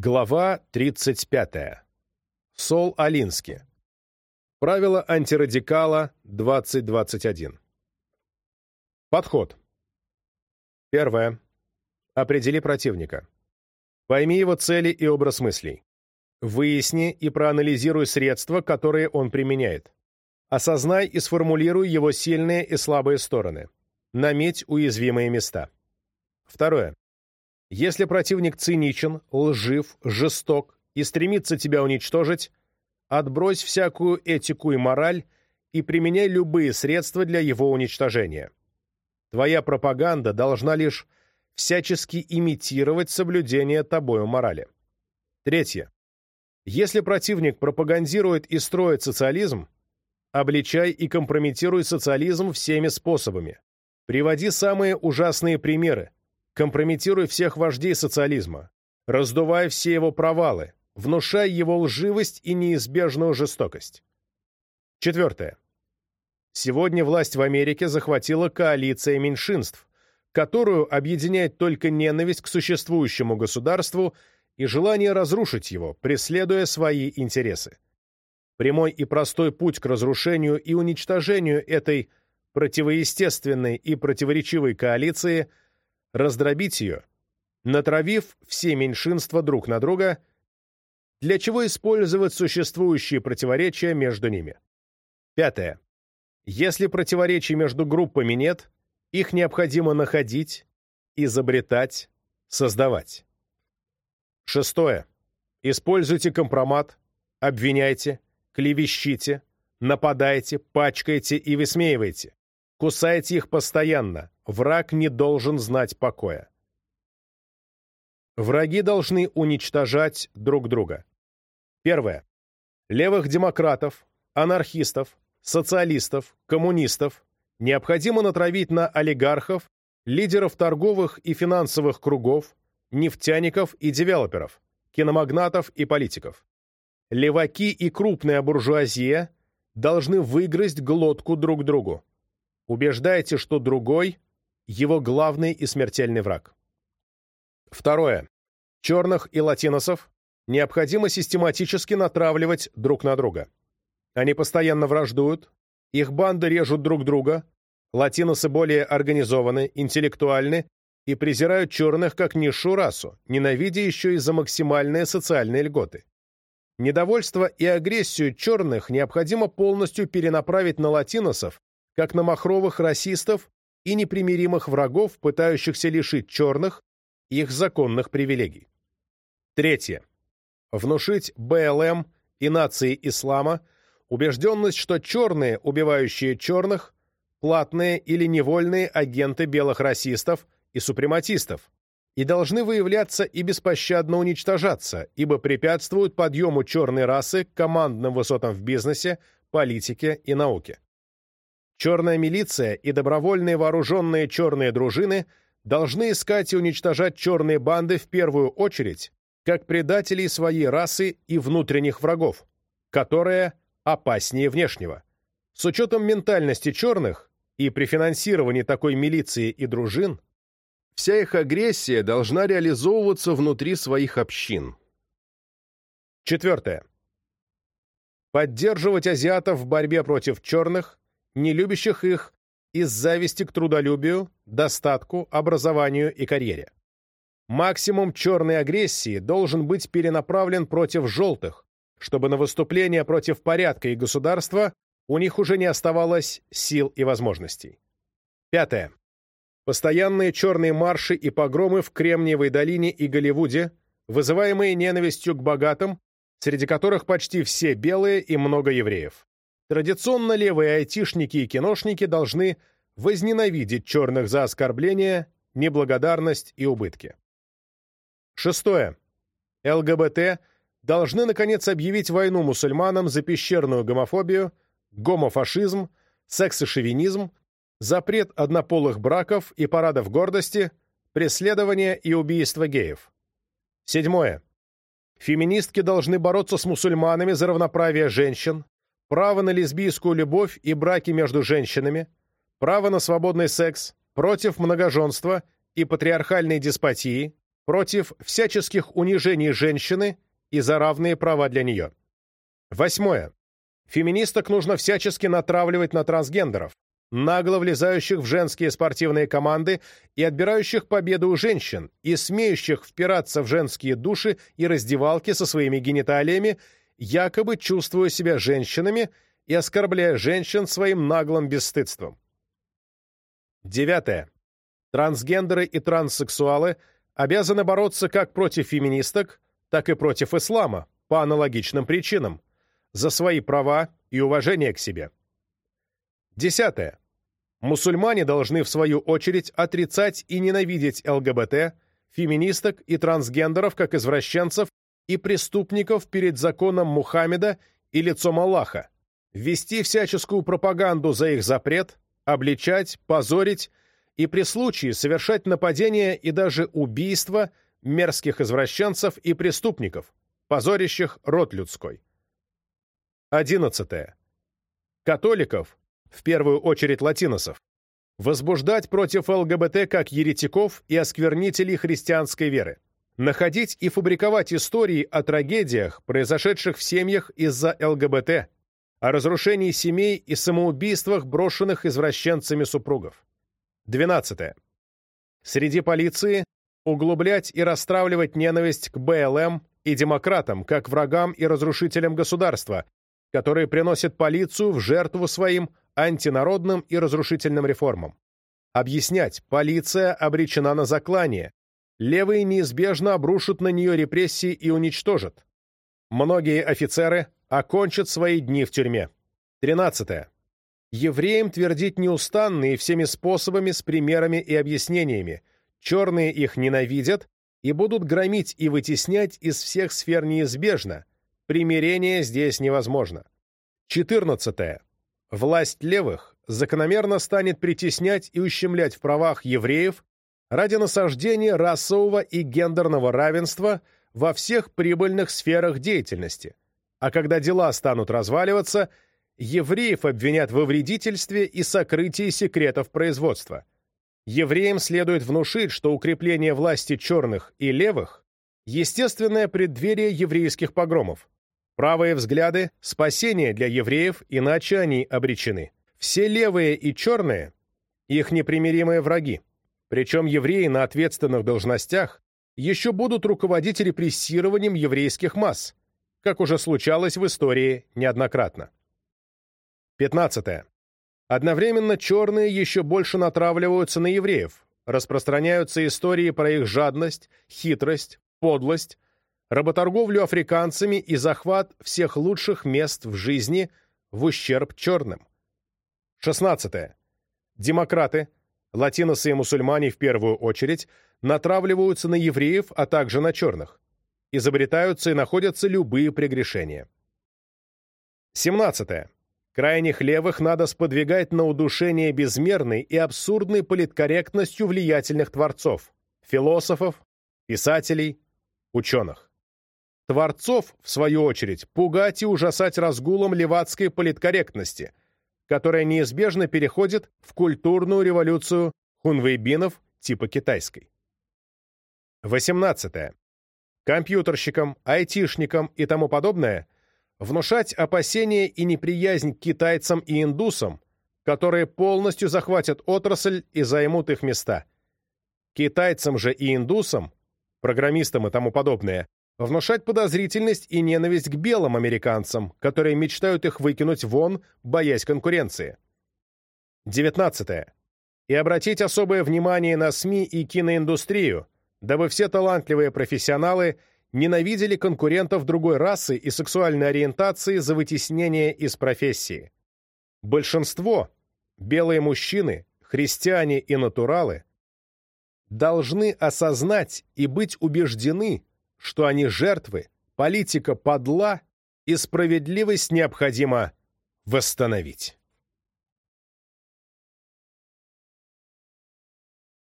Глава 35. Сол Алински. Правило антирадикала 2021. Подход. Первое. Определи противника. Пойми его цели и образ мыслей. Выясни и проанализируй средства, которые он применяет. Осознай и сформулируй его сильные и слабые стороны. Наметь уязвимые места. Второе. Если противник циничен, лжив, жесток и стремится тебя уничтожить, отбрось всякую этику и мораль и применяй любые средства для его уничтожения. Твоя пропаганда должна лишь всячески имитировать соблюдение тобою морали. Третье. Если противник пропагандирует и строит социализм, обличай и компрометируй социализм всеми способами. Приводи самые ужасные примеры, Компрометируй всех вождей социализма. Раздувай все его провалы. Внушай его лживость и неизбежную жестокость. Четвертое. Сегодня власть в Америке захватила коалиция меньшинств, которую объединяет только ненависть к существующему государству и желание разрушить его, преследуя свои интересы. Прямой и простой путь к разрушению и уничтожению этой противоестественной и противоречивой коалиции – раздробить ее, натравив все меньшинства друг на друга, для чего использовать существующие противоречия между ними. Пятое. Если противоречий между группами нет, их необходимо находить, изобретать, создавать. Шестое. Используйте компромат, обвиняйте, клевещите, нападайте, пачкайте и высмеивайте. Кусайте их постоянно, Враг не должен знать покоя. Враги должны уничтожать друг друга. Первое. Левых демократов, анархистов, социалистов, коммунистов необходимо натравить на олигархов, лидеров торговых и финансовых кругов, нефтяников и девелоперов, киномагнатов и политиков. Леваки и крупная буржуазия должны выгрызть глотку друг другу. Убеждайте, что другой его главный и смертельный враг. Второе. Черных и латиносов необходимо систематически натравливать друг на друга. Они постоянно враждуют, их банды режут друг друга, латиносы более организованы, интеллектуальны и презирают черных как низшую расу, ненавидя еще и за максимальные социальные льготы. Недовольство и агрессию черных необходимо полностью перенаправить на латиносов, как на махровых расистов и непримиримых врагов, пытающихся лишить черных их законных привилегий. Третье. Внушить БЛМ и нации ислама убежденность, что черные, убивающие черных, платные или невольные агенты белых расистов и супрематистов, и должны выявляться и беспощадно уничтожаться, ибо препятствуют подъему черной расы к командным высотам в бизнесе, политике и науке. Черная милиция и добровольные вооруженные черные дружины должны искать и уничтожать черные банды в первую очередь как предателей своей расы и внутренних врагов, которые опаснее внешнего. С учетом ментальности черных и при финансировании такой милиции и дружин, вся их агрессия должна реализовываться внутри своих общин. Четвертое. Поддерживать азиатов в борьбе против черных не любящих их из зависти к трудолюбию, достатку, образованию и карьере. Максимум черной агрессии должен быть перенаправлен против желтых, чтобы на выступление против порядка и государства у них уже не оставалось сил и возможностей. Пятое. Постоянные черные марши и погромы в Кремниевой долине и Голливуде, вызываемые ненавистью к богатым, среди которых почти все белые и много евреев. Традиционно левые айтишники и киношники должны возненавидеть черных за оскорбления, неблагодарность и убытки. Шестое. ЛГБТ должны, наконец, объявить войну мусульманам за пещерную гомофобию, гомофашизм, сексошовинизм, запрет однополых браков и парадов гордости, преследование и убийство геев. Седьмое. Феминистки должны бороться с мусульманами за равноправие женщин, право на лесбийскую любовь и браки между женщинами, право на свободный секс, против многоженства и патриархальной деспотии, против всяческих унижений женщины и за равные права для нее. Восьмое. Феминисток нужно всячески натравливать на трансгендеров, нагло влезающих в женские спортивные команды и отбирающих победу у женщин, и смеющих впираться в женские души и раздевалки со своими гениталиями, якобы чувствуя себя женщинами и оскорбляя женщин своим наглым бесстыдством. Девятое. Трансгендеры и транссексуалы обязаны бороться как против феминисток, так и против ислама по аналогичным причинам, за свои права и уважение к себе. Десятое. Мусульмане должны, в свою очередь, отрицать и ненавидеть ЛГБТ, феминисток и трансгендеров как извращенцев и преступников перед законом Мухаммеда и лицом Аллаха, вести всяческую пропаганду за их запрет, обличать, позорить и при случае совершать нападения и даже убийства мерзких извращенцев и преступников, позорящих род людской. 11. Католиков, в первую очередь латиносов, возбуждать против ЛГБТ как еретиков и осквернителей христианской веры, находить и фабриковать истории о трагедиях, произошедших в семьях из-за ЛГБТ, о разрушении семей и самоубийствах, брошенных извращенцами супругов. 12. Среди полиции углублять и расстравливать ненависть к БЛМ и демократам, как врагам и разрушителям государства, которые приносят полицию в жертву своим антинародным и разрушительным реформам. Объяснять, полиция обречена на заклание. Левые неизбежно обрушат на нее репрессии и уничтожат. Многие офицеры окончат свои дни в тюрьме. 13. Евреям твердить неустанно и всеми способами с примерами и объяснениями. Черные их ненавидят и будут громить и вытеснять из всех сфер неизбежно, Примирение здесь невозможно. 14. Власть левых закономерно станет притеснять и ущемлять в правах евреев ради насаждения расового и гендерного равенства во всех прибыльных сферах деятельности. А когда дела станут разваливаться, евреев обвинят во вредительстве и сокрытии секретов производства. Евреям следует внушить, что укрепление власти черных и левых – естественное преддверие еврейских погромов. Правые взгляды – спасение для евреев, иначе они обречены. Все левые и черные – их непримиримые враги. Причем евреи на ответственных должностях еще будут руководить репрессированием еврейских масс, как уже случалось в истории неоднократно. 15. Одновременно черные еще больше натравливаются на евреев, распространяются истории про их жадность, хитрость, подлость, работорговлю африканцами и захват всех лучших мест в жизни в ущерб черным. 16. Демократы, латиносы и мусульмане в первую очередь, натравливаются на евреев, а также на черных. Изобретаются и находятся любые прегрешения. 17. Крайних левых надо сподвигать на удушение безмерной и абсурдной политкорректностью влиятельных творцов, философов, писателей, ученых. Творцов, в свою очередь, пугать и ужасать разгулом левацкой политкорректности, которая неизбежно переходит в культурную революцию хунвейбинов типа китайской. 18. Компьютерщикам, айтишникам и тому подобное внушать опасения и неприязнь к китайцам и индусам, которые полностью захватят отрасль и займут их места. Китайцам же и индусам, программистам и тому подобное, внушать подозрительность и ненависть к белым американцам, которые мечтают их выкинуть вон, боясь конкуренции. 19. И обратить особое внимание на СМИ и киноиндустрию, дабы все талантливые профессионалы ненавидели конкурентов другой расы и сексуальной ориентации за вытеснение из профессии. Большинство, белые мужчины, христиане и натуралы, должны осознать и быть убеждены, что они жертвы, политика подла, и справедливость необходимо восстановить.